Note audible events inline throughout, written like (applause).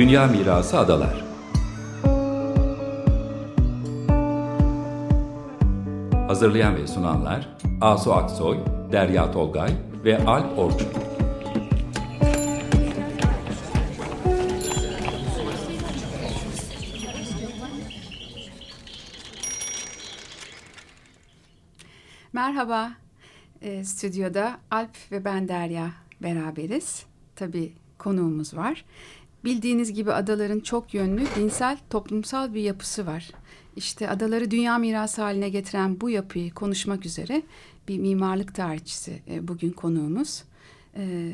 Dünya Mirası Adalar Hazırlayan ve sunanlar Asu Aksoy, Derya Tolgay ve Alp Orçun. Merhaba, e, stüdyoda Alp ve ben Derya beraberiz. Tabii konuğumuz var. Bildiğiniz gibi adaların çok yönlü dinsel, toplumsal bir yapısı var. İşte adaları dünya mirası haline getiren bu yapıyı konuşmak üzere bir mimarlık tarihçisi e, bugün konuğumuz. E,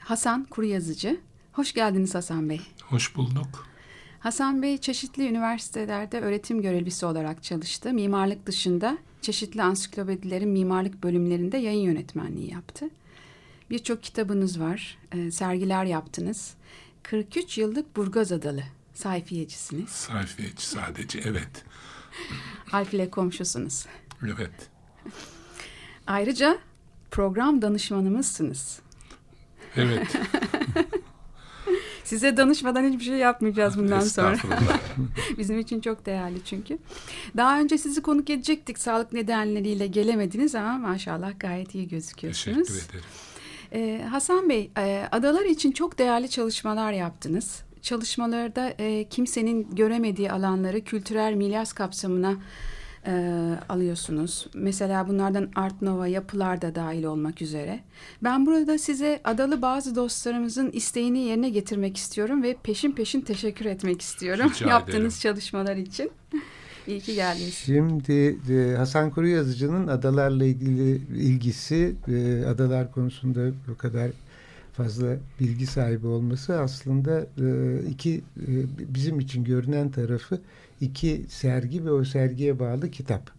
Hasan Kuruyazıcı. Hoş geldiniz Hasan Bey. Hoş bulduk. Hasan Bey çeşitli üniversitelerde öğretim görevlisi olarak çalıştı. Mimarlık dışında çeşitli ansiklopedilerin mimarlık bölümlerinde yayın yönetmenliği yaptı. Birçok kitabınız var, e, sergiler yaptınız. 43 yıllık Burgaz Adalı sayfiyecisiniz. Sayfiyeci sadece, evet. Alp ile komşusunuz. Evet. Ayrıca program danışmanımızsınız. Evet. (laughs) Size danışmadan hiçbir şey yapmayacağız bundan sonra. (laughs) Bizim için çok değerli çünkü. Daha önce sizi konuk edecektik. Sağlık nedenleriyle gelemediniz ama maşallah gayet iyi gözüküyorsunuz. Teşekkür ederim. Ee, Hasan Bey, e, adalar için çok değerli çalışmalar yaptınız. Çalışmalarda e, kimsenin göremediği alanları kültürel miras kapsamına e, alıyorsunuz. Mesela bunlardan Art Nova yapılar da dahil olmak üzere. Ben burada size adalı bazı dostlarımızın isteğini yerine getirmek istiyorum ve peşin peşin teşekkür etmek istiyorum Rica (laughs) yaptığınız ederim. çalışmalar için. İyi ki geldiniz. Şimdi e, Hasan Kuru Yazıcı'nın adalarla ilgili ilgisi, e, adalar konusunda bu kadar fazla bilgi sahibi olması aslında e, iki e, bizim için görünen tarafı iki sergi ve o sergiye bağlı kitap.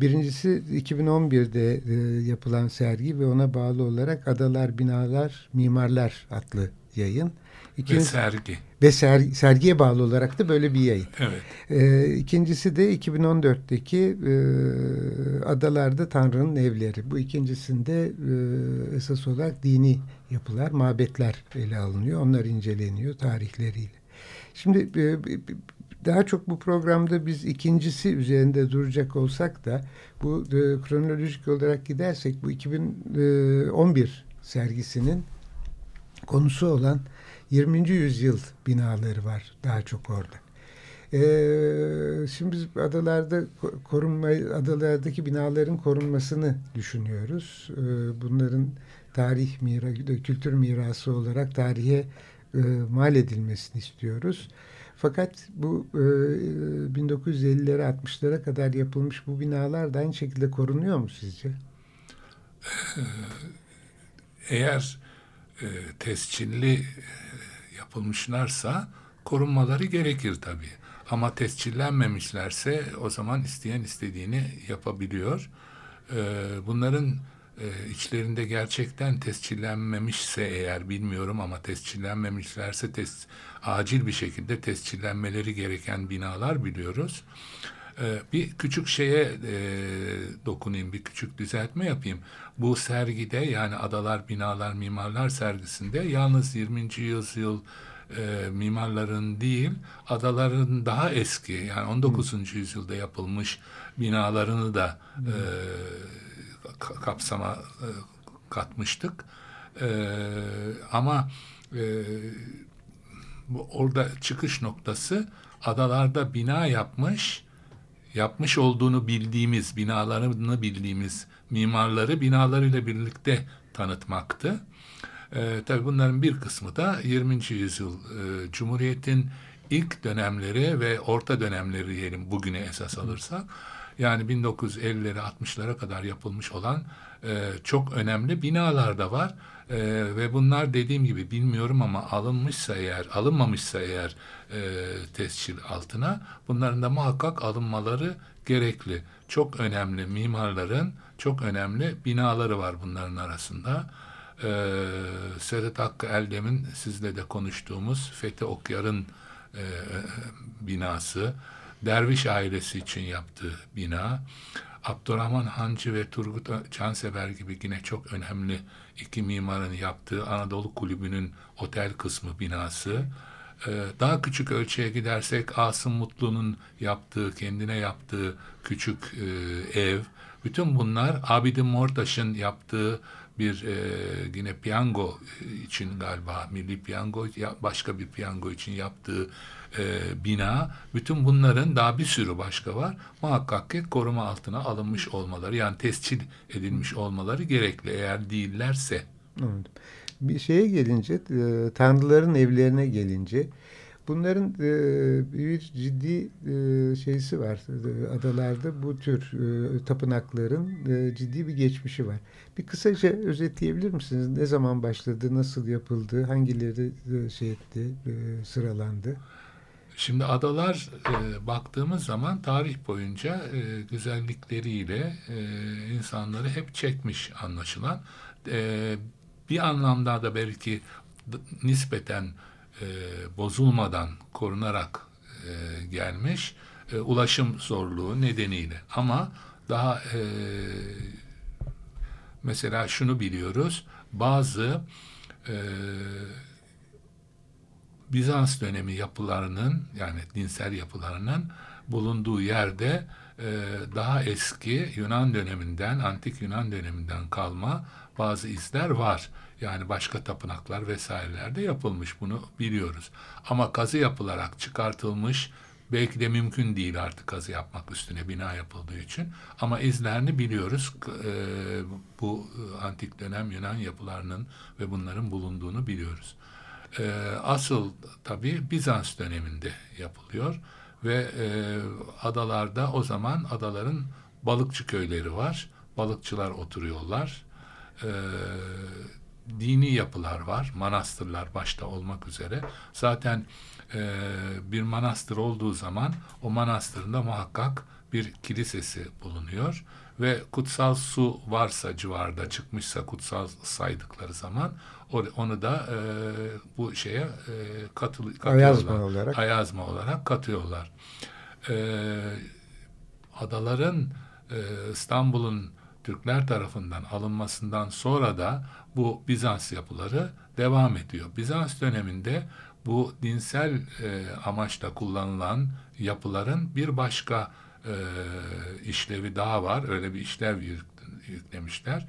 Birincisi 2011'de e, yapılan sergi ve ona bağlı olarak Adalar, Binalar, Mimarlar adlı yayın. Ve İkincisi, sergi. ve ser, sergiye bağlı olarak da böyle bir yayın. Evet. Ee, ikincisi de 2014'teki e, Adalarda Tanrı'nın Evleri. Bu ikincisinde e, esas olarak dini yapılar, mabetler ele alınıyor. Onlar inceleniyor tarihleriyle. Şimdi e, daha çok bu programda biz ikincisi üzerinde duracak olsak da bu e, kronolojik olarak gidersek bu 2011 sergisinin konusu olan 20. yüzyıl binaları var daha çok orada. Ee, şimdi biz adalarda ko- korunma, adalardaki binaların korunmasını düşünüyoruz. Ee, bunların tarih mirası, kültür mirası olarak tarihe e, mal edilmesini istiyoruz. Fakat bu e, 1950'lere 60'lara kadar yapılmış bu binalar da aynı şekilde korunuyor mu sizce? Eğer e, tescilli e, yapılmışlarsa korunmaları gerekir tabii. Ama tescillenmemişlerse o zaman isteyen istediğini yapabiliyor. E, bunların e, içlerinde gerçekten tescillenmemişse eğer bilmiyorum ama tescillenmemişlerse tes, acil bir şekilde tescillenmeleri gereken binalar biliyoruz. Ee, bir küçük şeye e, dokunayım, bir küçük düzeltme yapayım. Bu sergide yani Adalar, Binalar, Mimarlar sergisinde yalnız 20. yüzyıl e, mimarların değil, adaların daha eski yani 19. yüzyılda yapılmış binalarını da ka- kapsama e, katmıştık. Ama orada çıkış noktası adalarda bina yapmış, yapmış olduğunu bildiğimiz, binalarını bildiğimiz mimarları binalarıyla birlikte tanıtmaktı. Ee, tabii bunların bir kısmı da 20. yüzyıl e, Cumhuriyet'in ilk dönemleri ve orta dönemleri diyelim bugüne esas alırsak. Yani 1950'lere 60'lara kadar yapılmış olan e, çok önemli binalar da var. E, ve bunlar dediğim gibi bilmiyorum ama alınmışsa eğer, alınmamışsa eğer e, tescil altına bunların da muhakkak alınmaları gerekli. Çok önemli mimarların çok önemli binaları var bunların arasında. Ee, Sedat Hakkı Eldem'in sizle de konuştuğumuz Fethi Okyar'ın e, binası, Derviş ailesi için yaptığı bina, Abdurrahman Hancı ve Turgut Cansever gibi yine çok önemli iki mimarın yaptığı Anadolu Kulübü'nün otel kısmı binası, Ee, daha küçük ölçüye gidersek Asım Mutlu'nun yaptığı, kendine yaptığı küçük e, ev, bütün bunlar Abidin Mortaş'ın yaptığı bir e, yine piyango için galiba milli piyango başka bir piyango için yaptığı e, bina bütün bunların daha bir sürü başka var muhakkak ki koruma altına alınmış olmaları yani tescil edilmiş olmaları gerekli eğer değillerse. Bir şeye gelince e, tanrıların evlerine gelince Bunların e, bir ciddi e, şeysi var. E, adalarda bu tür e, tapınakların e, ciddi bir geçmişi var. Bir kısaca özetleyebilir misiniz? Ne zaman başladı, nasıl yapıldı, hangileri e, şey etti, e, sıralandı? Şimdi adalar e, baktığımız zaman tarih boyunca e, güzellikleriyle e, insanları hep çekmiş anlaşılan. E, bir anlamda da belki nispeten e, bozulmadan korunarak e, gelmiş e, ulaşım zorluğu nedeniyle ama daha e, mesela şunu biliyoruz bazı e, Bizans dönemi yapılarının yani dinsel yapılarının bulunduğu yerde e, daha eski Yunan döneminden, antik Yunan döneminden kalma bazı izler var. Yani başka tapınaklar vesairelerde yapılmış bunu biliyoruz. Ama kazı yapılarak çıkartılmış belki de mümkün değil artık kazı yapmak üstüne bina yapıldığı için. Ama izlerini biliyoruz. E, bu e, antik dönem Yunan yapılarının ve bunların bulunduğunu biliyoruz. E, asıl tabii Bizans döneminde yapılıyor ve e, adalarda o zaman adaların balıkçı köyleri var. Balıkçılar oturuyorlar. E, dini yapılar var. Manastırlar başta olmak üzere. Zaten e, bir manastır olduğu zaman o manastırında muhakkak bir kilisesi bulunuyor ve kutsal su varsa civarda çıkmışsa kutsal saydıkları zaman onu da e, bu şeye e, katıl, katıyorlar. Ayazma olarak. Ayazma olarak katıyorlar. E, adaların e, İstanbul'un Türkler tarafından alınmasından sonra da bu Bizans yapıları devam ediyor. Bizans döneminde bu dinsel e, amaçla kullanılan yapıların bir başka e, işlevi daha var. Öyle bir işlev yüklemişler.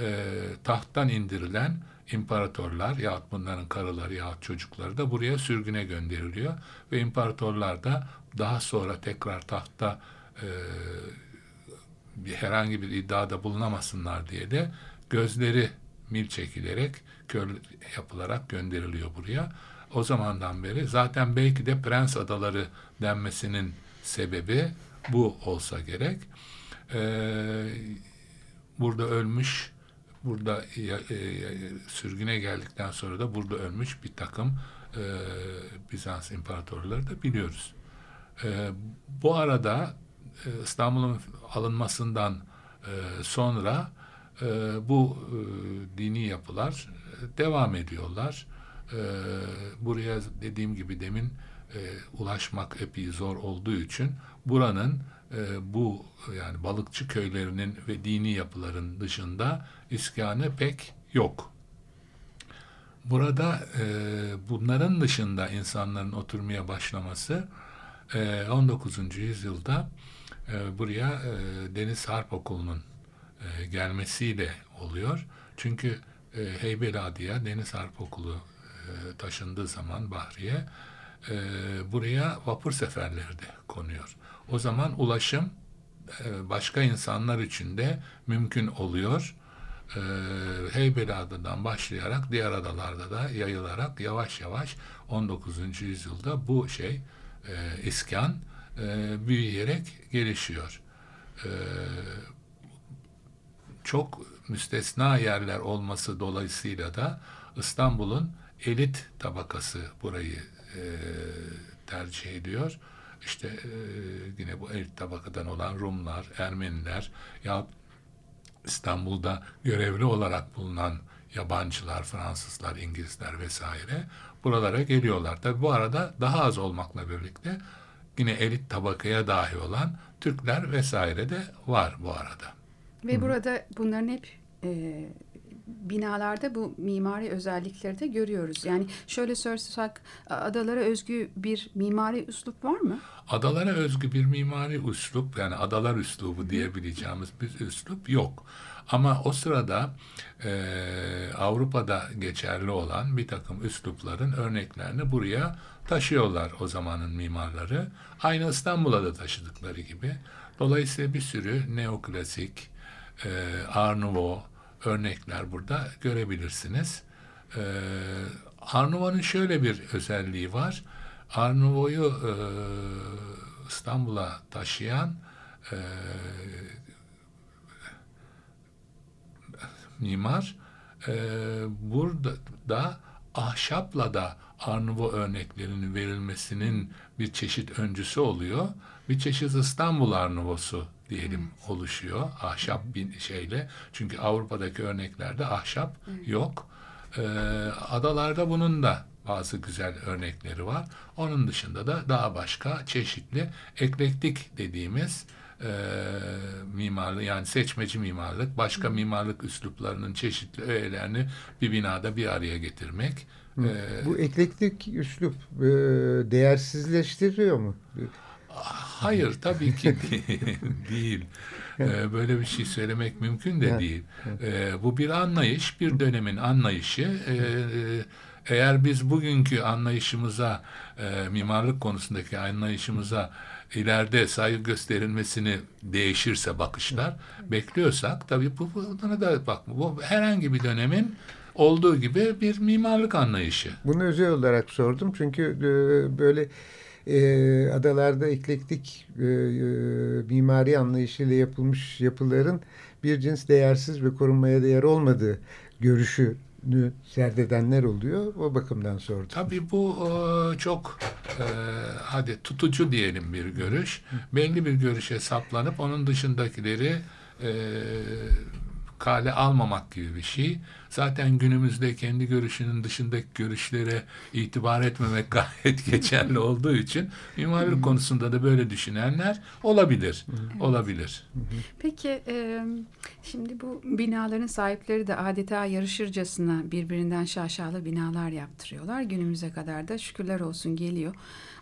E, tahttan indirilen imparatorlar yahut bunların karıları yahut çocukları da buraya sürgüne gönderiliyor. Ve imparatorlar da daha sonra tekrar tahta e, bir herhangi bir iddiada bulunamasınlar diye de gözleri mil çekilerek kör yapılarak gönderiliyor buraya. O zamandan beri zaten belki de Prens Adaları denmesinin sebebi bu olsa gerek. Ee, burada ölmüş, burada e, e, sürgüne geldikten sonra da burada ölmüş bir takım e, Bizans imparatorları da biliyoruz. E, bu arada e, İstanbul'un alınmasından e, sonra e, bu e, dini yapılar e, devam ediyorlar. E, buraya dediğim gibi demin e, ulaşmak epey zor olduğu için buranın e, bu yani balıkçı köylerinin ve dini yapıların dışında iskanı pek yok. Burada e, bunların dışında insanların oturmaya başlaması e, 19. yüzyılda e, buraya e, Deniz Harp Okulu'nun e, gelmesiyle oluyor. Çünkü e, Heybeliada'ya Deniz Harp Okulu e, taşındığı zaman Bahriye e, buraya vapur seferleri de konuyor. O zaman ulaşım e, başka insanlar için de mümkün oluyor. E, Heybeliada'dan başlayarak diğer adalarda da yayılarak yavaş yavaş 19. yüzyılda bu şey e, iskan e, büyüyerek gelişiyor. E, çok müstesna yerler olması dolayısıyla da İstanbul'un elit tabakası burayı e, tercih ediyor. İşte e, yine bu elit tabakadan olan Rumlar, Ermeniler ya İstanbul'da görevli olarak bulunan yabancılar, Fransızlar, İngilizler vesaire buralara geliyorlar. Tabi bu arada daha az olmakla birlikte yine elit tabakaya dahi olan Türkler vesaire de var bu arada. Ve Hı. burada bunların hep e, binalarda bu mimari özellikleri de görüyoruz. Yani şöyle sorsak adalara özgü bir mimari üslup var mı? Adalara özgü bir mimari üslup yani adalar üslubu diyebileceğimiz bir üslup yok. Ama o sırada e, Avrupa'da geçerli olan bir takım üslupların örneklerini buraya taşıyorlar o zamanın mimarları. Aynı İstanbul'a da taşıdıkları gibi. Dolayısıyla bir sürü neoklasik, e, Art Nouveau örnekler burada görebilirsiniz. E, Art Nouveau'nun şöyle bir özelliği var. Art Nouveau'yu e, İstanbul'a taşıyan e, mimar e, burada da ahşapla da Arnavut örneklerinin verilmesinin bir çeşit öncüsü oluyor. Bir çeşit İstanbul Arnavosu diyelim oluşuyor ahşap bir şeyle. Çünkü Avrupa'daki örneklerde ahşap yok. Ee, adalarda bunun da bazı güzel örnekleri var. Onun dışında da daha başka çeşitli eklektik dediğimiz e, mimarlık yani seçmeci mimarlık, başka mimarlık üsluplarının çeşitli öğelerini bir binada bir araya getirmek. Ee, Bu eklektik üslup e, değersizleştiriyor mu? Hayır tabii ki (laughs) değil. Ee, böyle bir şey söylemek mümkün de değil. Ee, bu bir anlayış, bir dönemin anlayışı. Ee, eğer biz bugünkü anlayışımıza, e, mimarlık konusundaki anlayışımıza ileride saygı gösterilmesini değişirse bakışlar bekliyorsak tabii bu buna da bak bu herhangi bir dönemin olduğu gibi bir mimarlık anlayışı. Bunu özel olarak sordum çünkü e, böyle e, adalarda eklektik e, e, mimari anlayışıyla yapılmış yapıların bir cins değersiz ve korunmaya değer olmadığı görüşü serdedenler oluyor. O bakımdan sordum. Tabii bu e, çok e, hadi tutucu diyelim bir görüş. Belli bir görüşe saplanıp onun dışındakileri e, kale almamak gibi bir şey. Zaten günümüzde kendi görüşünün dışındaki görüşlere itibar etmemek (laughs) gayet geçerli olduğu için mimarlık konusunda da böyle düşünenler olabilir. Olabilir. Peki e, şimdi bu binaların sahipleri de adeta yarışırcasına birbirinden şaşalı binalar yaptırıyorlar. Günümüze kadar da şükürler olsun geliyor.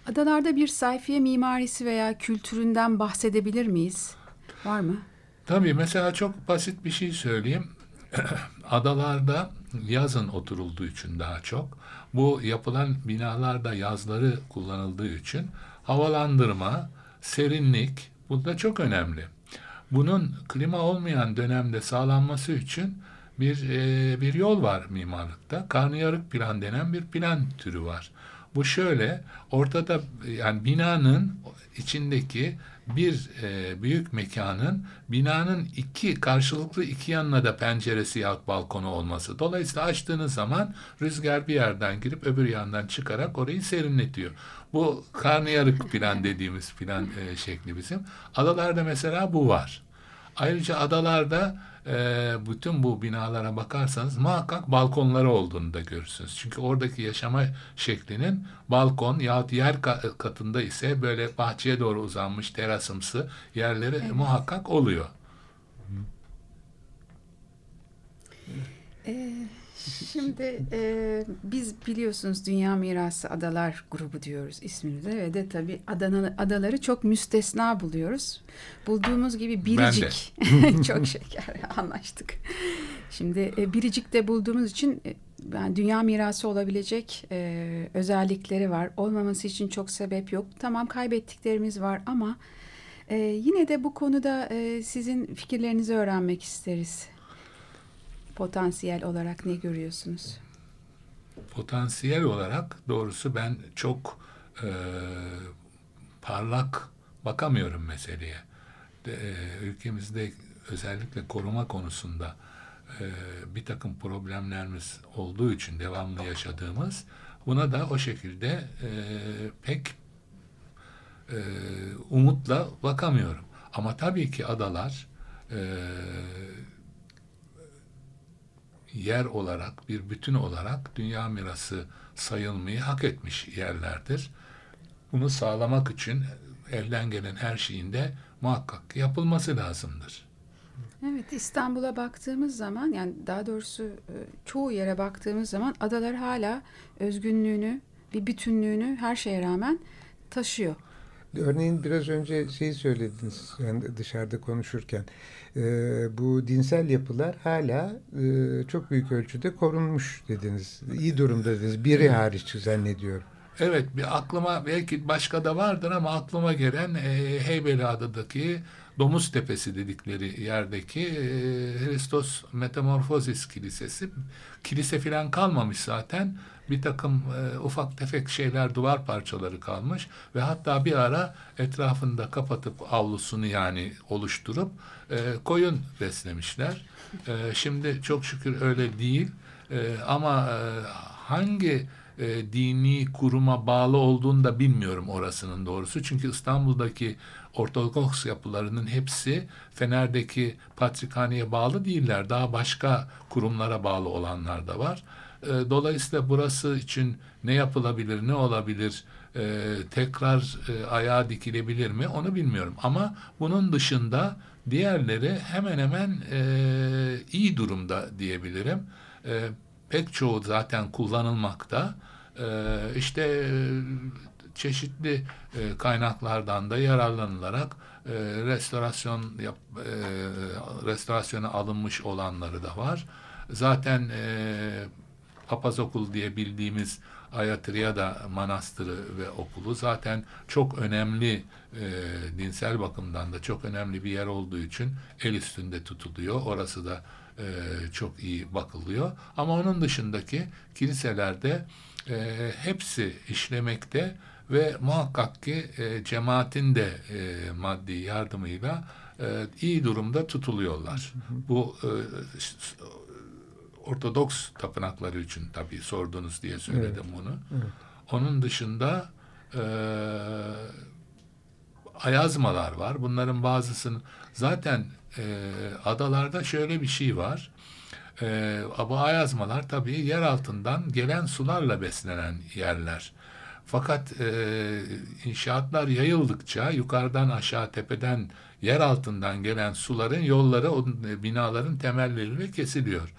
Adalarda bir sayfiye mimarisi veya kültüründen bahsedebilir miyiz? Var mı? Tabii mesela çok basit bir şey söyleyeyim. (clears throat) Adalarda yazın oturulduğu için daha çok bu yapılan binalarda yazları kullanıldığı için havalandırma, serinlik bu da çok önemli. Bunun klima olmayan dönemde sağlanması için bir e, bir yol var mimarlıkta. Karnıyarık plan denen bir plan türü var. Bu şöyle ortada yani binanın içindeki bir e, büyük mekanın binanın iki karşılıklı iki yanına da penceresi yahut balkonu olması. Dolayısıyla açtığınız zaman rüzgar bir yerden girip öbür yandan çıkarak orayı serinletiyor. Bu karnıyarık plan (laughs) dediğimiz plan e, şekli bizim. Adalarda mesela bu var. Ayrıca adalarda e, bütün bu binalara bakarsanız muhakkak balkonları olduğunu da görürsünüz. Çünkü oradaki yaşama şeklinin balkon yahut yer katında ise böyle bahçeye doğru uzanmış terasımsı yerleri evet. muhakkak oluyor. Ee, Şimdi e, biz biliyorsunuz Dünya Mirası Adalar grubu diyoruz ismini de ve de tabii Adana, adaları çok müstesna buluyoruz. Bulduğumuz gibi Biricik (laughs) (laughs) çok şeker anlaştık. Şimdi e, Biricik'te bulduğumuz için e, yani dünya mirası olabilecek e, özellikleri var. Olmaması için çok sebep yok. Tamam kaybettiklerimiz var ama e, yine de bu konuda e, sizin fikirlerinizi öğrenmek isteriz potansiyel olarak ne görüyorsunuz? Potansiyel olarak doğrusu ben çok e, parlak bakamıyorum meseleye. De, e, ülkemizde özellikle koruma konusunda e, bir takım problemlerimiz olduğu için devamlı yaşadığımız buna da o şekilde e, pek e, umutla bakamıyorum. Ama tabii ki adalar e, yer olarak, bir bütün olarak dünya mirası sayılmayı hak etmiş yerlerdir. Bunu sağlamak için elden gelen her şeyin de muhakkak yapılması lazımdır. Evet İstanbul'a baktığımız zaman yani daha doğrusu e, çoğu yere baktığımız zaman adalar hala özgünlüğünü, bir bütünlüğünü her şeye rağmen taşıyor. Örneğin biraz önce şeyi söylediniz yani dışarıda konuşurken e, bu dinsel yapılar hala e, çok büyük ölçüde korunmuş dediniz. İyi durumda dediniz. Biri hariç zannediyorum. Evet bir aklıma belki başka da vardır ama aklıma gelen e, Heybeliada'daki Domuz Tepesi dedikleri yerdeki e, Hristos Metamorfosis Kilisesi. Kilise filan kalmamış zaten. Bir takım e, ufak tefek şeyler, duvar parçaları kalmış ve hatta bir ara etrafında kapatıp avlusunu yani oluşturup e, koyun beslemişler. E, şimdi çok şükür öyle değil. E, ama e, hangi e, dini kuruma bağlı olduğunu da bilmiyorum orasının doğrusu. Çünkü İstanbul'daki Ortodoks yapılarının hepsi Fener'deki Patrikhane'ye bağlı değiller. Daha başka kurumlara bağlı olanlar da var. E, dolayısıyla burası için ne yapılabilir, ne olabilir, e, tekrar e, ayağa dikilebilir mi onu bilmiyorum. Ama bunun dışında diğerleri hemen hemen iyi durumda diyebilirim. Pek çoğu zaten kullanılmakta. İşte çeşitli kaynaklardan da yararlanılarak restorasyon yap, restorasyona alınmış olanları da var. Zaten e, Papaz Okulu diye bildiğimiz Ayatriyada Manastırı ve okulu zaten çok önemli e, dinsel bakımdan da çok önemli bir yer olduğu için el üstünde tutuluyor. Orası da e, çok iyi bakılıyor. Ama onun dışındaki kiliselerde e, hepsi işlemekte ve muhakkak ki e, cemaatin de e, maddi yardımıyla e, iyi durumda tutuluyorlar. Bu e, Ortodoks tapınakları için tabii sordunuz diye söyledim evet. bunu. Evet. Onun dışında e, ayazmalar var. Bunların bazısını zaten e, adalarda şöyle bir şey var. E, bu ayazmalar tabii yer altından gelen sularla beslenen yerler. Fakat e, inşaatlar yayıldıkça yukarıdan aşağı tepeden yer altından gelen suların yolları o binaların temelleriyle kesiliyor.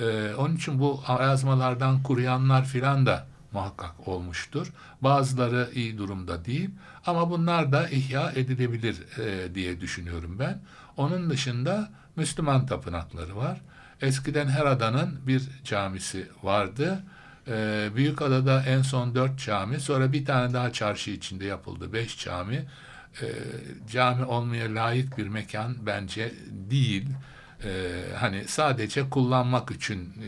E, onun için bu ayazmalardan kuruyanlar filan da muhakkak olmuştur. Bazıları iyi durumda değil ama bunlar da ihya edilebilir e, diye düşünüyorum ben. Onun dışında Müslüman tapınakları var. Eskiden her adanın bir camisi vardı. Ee, Büyükada'da en son dört cami, sonra bir tane daha çarşı içinde yapıldı, beş cami. Ee, cami olmaya layık bir mekan bence değil. Ee, hani sadece kullanmak için e,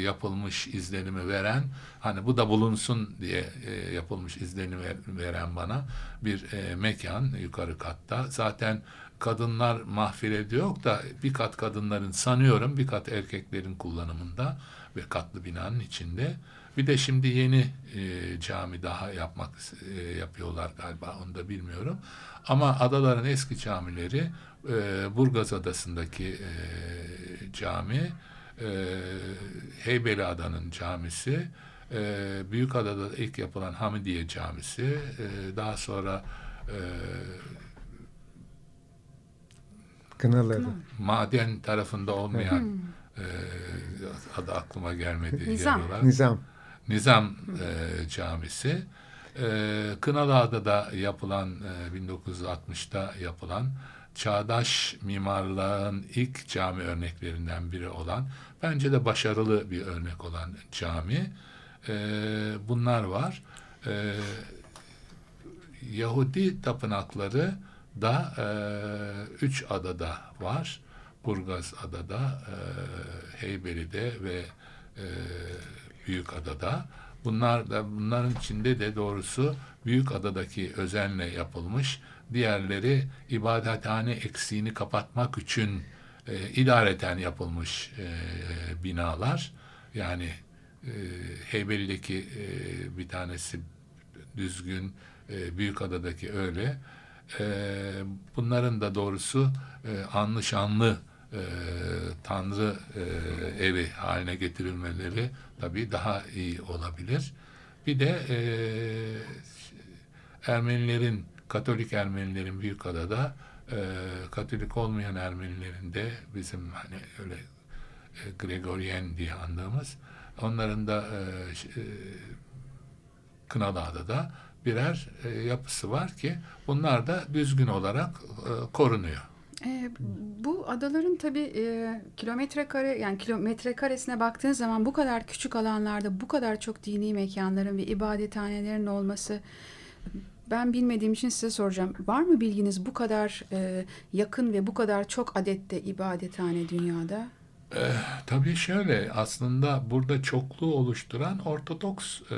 yapılmış izlenimi veren, hani bu da bulunsun diye e, yapılmış izlenimi veren bana bir e, mekan yukarı katta. Zaten kadınlar mahfilede yok da bir kat kadınların sanıyorum bir kat erkeklerin kullanımında ve katlı binanın içinde. Bir de şimdi yeni e, cami daha yapmak e, yapıyorlar galiba onu da bilmiyorum. Ama adaların eski camileri e, Burgaz Adası'ndaki e, cami, e, Heybeli Adanın camisi, e, Büyükada'da ilk yapılan Hamidiye Camisi, e, daha sonra e, Kınaları. Maden tarafında olmayan e, adı aklıma gelmedi. Nizam. Nizam. Nizam e, Camisi. E, Kınalıada'da yapılan e, 1960'ta yapılan çağdaş mimarlığın ilk cami örneklerinden biri olan bence de başarılı bir örnek olan cami. E, bunlar var. E, Yahudi tapınakları da e, üç adada var. Burgaz adada, e, Heybeli'de ve e, Büyük Adada. Bunlar da bunların içinde de doğrusu Büyük Adadaki özenle yapılmış. Diğerleri ibadethane eksiğini kapatmak için e, idareten yapılmış e, binalar. Yani e, Heybeli'deki e, bir tanesi düzgün, e, Büyük Adadaki öyle. E, bunların da doğrusu e, anlı şanlı e, Tanrı e, evi haline getirilmeleri tabii daha iyi olabilir. Bir de e, Ermenilerin, Katolik Ermenilerin Büyükada'da e, Katolik olmayan Ermenilerin de bizim hani öyle e, Gregorian diye andığımız onların da e, e, Kınadağ'da da birer e, yapısı var ki bunlar da düzgün olarak e, korunuyor. E, bu adaların tabii e, kilometre kare yani kilometre karesine baktığın zaman bu kadar küçük alanlarda bu kadar çok dini mekanların ve ibadethanelerin olması ben bilmediğim için size soracağım. Var mı bilginiz bu kadar e, yakın ve bu kadar çok adette ibadethane dünyada? E, tabii şöyle aslında burada çokluğu oluşturan Ortodoks e,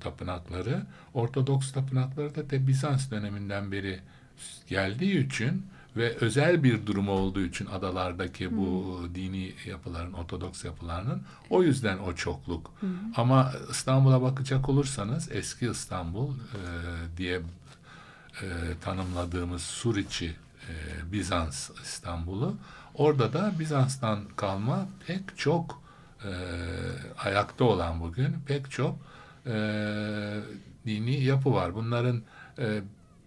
tapınakları, Ortodoks tapınakları da de Bizans döneminden beri geldiği için ve özel bir durumu olduğu için adalardaki hmm. bu dini yapıların, Ortodoks yapılarının o yüzden o çokluk. Hmm. Ama İstanbul'a bakacak olursanız eski İstanbul e, diye e, tanımladığımız Suriçi e, Bizans İstanbul'u orada da Bizans'tan kalma pek çok e, ayakta olan bugün pek çok e, dini yapı var. Bunların e,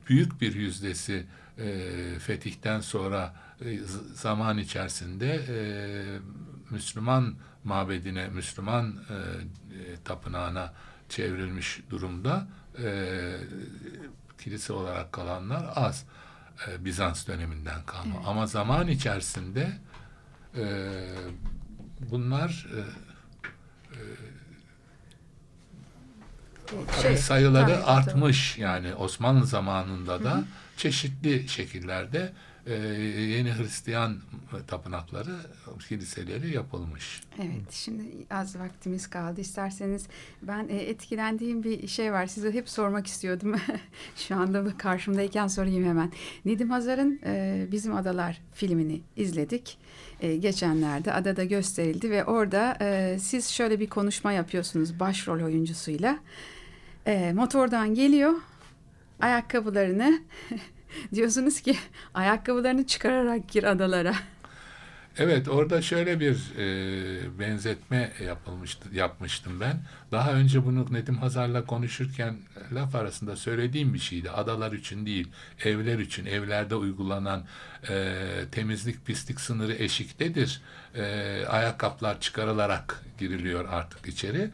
büyük bir yüzdesi e, fetihten sonra e, zaman içerisinde e, Müslüman mabedine, Müslüman e, e, tapınağına çevrilmiş durumda. E, kilise olarak kalanlar az. E, Bizans döneminden kalma. Evet. Ama zaman içerisinde e, bunlar e, e, şey, sayıları artmış yani Osmanlı zamanında da hı hı çeşitli şekillerde e, yeni Hristiyan tapınakları, kiliseleri yapılmış. Evet, şimdi az vaktimiz kaldı. İsterseniz ben e, etkilendiğim bir şey var. Size hep sormak istiyordum. (laughs) Şu anda karşımdayken sorayım hemen. Nedim Hazar'ın e, Bizim Adalar filmini izledik. E, geçenlerde adada gösterildi ve orada e, siz şöyle bir konuşma yapıyorsunuz başrol oyuncusuyla. E, motordan geliyor ayakkabılarını (laughs) diyorsunuz ki ayakkabılarını çıkararak gir adalara. Evet orada şöyle bir e, benzetme yapılmıştı yapmıştım ben. Daha önce bunu Nedim Hazar'la konuşurken laf arasında söylediğim bir şeydi. Adalar için değil, evler için, evlerde uygulanan e, temizlik pislik sınırı eşiktedir. E, ayakkabılar çıkarılarak giriliyor artık içeri.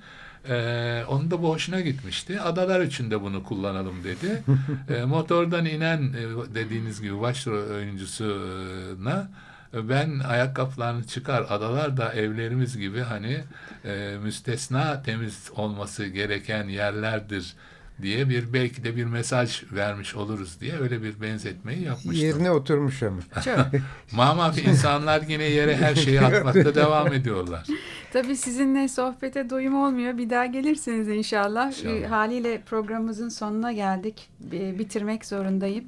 Ee, onun da bu hoşuna gitmişti. Adalar için de bunu kullanalım dedi. (laughs) ee, motordan inen e, dediğiniz gibi başrol oyuncusuna e, ben ayakkabılarını çıkar adalar da evlerimiz gibi hani e, müstesna temiz olması gereken yerlerdir diye bir belki de bir mesaj vermiş oluruz diye öyle bir benzetmeyi yapmıştım. Yerine oturmuş ama. Çok. (laughs) insanlar yine yere her şeyi atmakta (laughs) devam ediyorlar. Tabii sizinle sohbete doyum olmuyor. Bir daha gelirsiniz inşallah. inşallah. Haliyle programımızın sonuna geldik. Bitirmek zorundayım.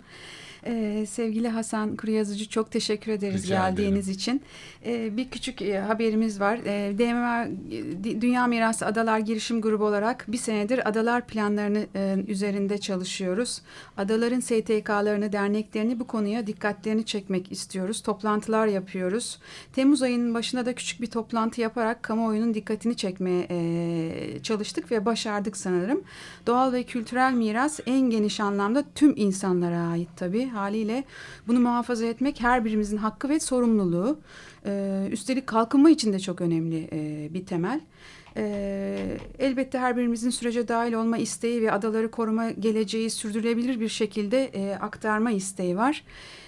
Ee, sevgili Hasan Kuruyazıcı çok teşekkür ederiz Rica geldiğiniz ederim. için. Ee, bir küçük e, haberimiz var. Ee, DMA e, Dünya Mirası Adalar Girişim Grubu olarak bir senedir adalar planlarını e, üzerinde çalışıyoruz. Adaların STK'larını, derneklerini bu konuya dikkatlerini çekmek istiyoruz. Toplantılar yapıyoruz. Temmuz ayının başında da küçük bir toplantı yaparak kamuoyunun dikkatini çekmeye e, çalıştık ve başardık sanırım. Doğal ve kültürel miras en geniş anlamda tüm insanlara ait tabii haliyle bunu muhafaza etmek her birimizin hakkı ve sorumluluğu. Ee, üstelik kalkınma için de çok önemli e, bir temel. Ee, elbette her birimizin sürece dahil olma isteği ve adaları koruma geleceği sürdürülebilir bir şekilde e, aktarma isteği var.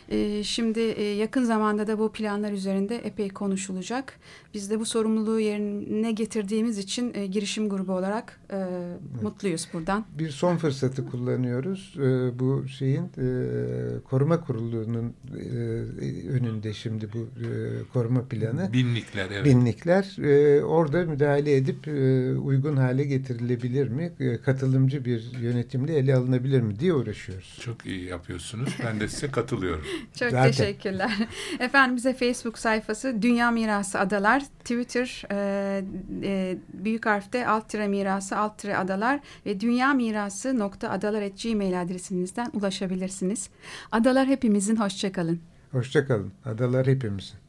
E, şimdi e, yakın zamanda da bu planlar üzerinde epey konuşulacak. Biz de bu sorumluluğu yerine getirdiğimiz için e, girişim grubu olarak e, evet. mutluyuz buradan. Bir son fırsatı kullanıyoruz. E, bu şeyin e, koruma kurulunun e, önünde şimdi bu e, koruma planı. Binlikler evet. Binlikler. E, orada müdahale edip e, uygun hale getirilebilir mi? E, katılımcı bir yönetimle ele alınabilir mi diye uğraşıyoruz. Çok iyi yapıyorsunuz. Ben de size katılıyorum. (laughs) Çok Zaten. teşekkürler. (laughs) Efendim bize Facebook sayfası Dünya Mirası Adalar, Twitter e, e, büyük harfte alt tire mirası alt tire adalar ve dünya mirası nokta adalar et gmail adresinizden ulaşabilirsiniz. Adalar hepimizin hoşçakalın. Hoşçakalın. Adalar hepimizin.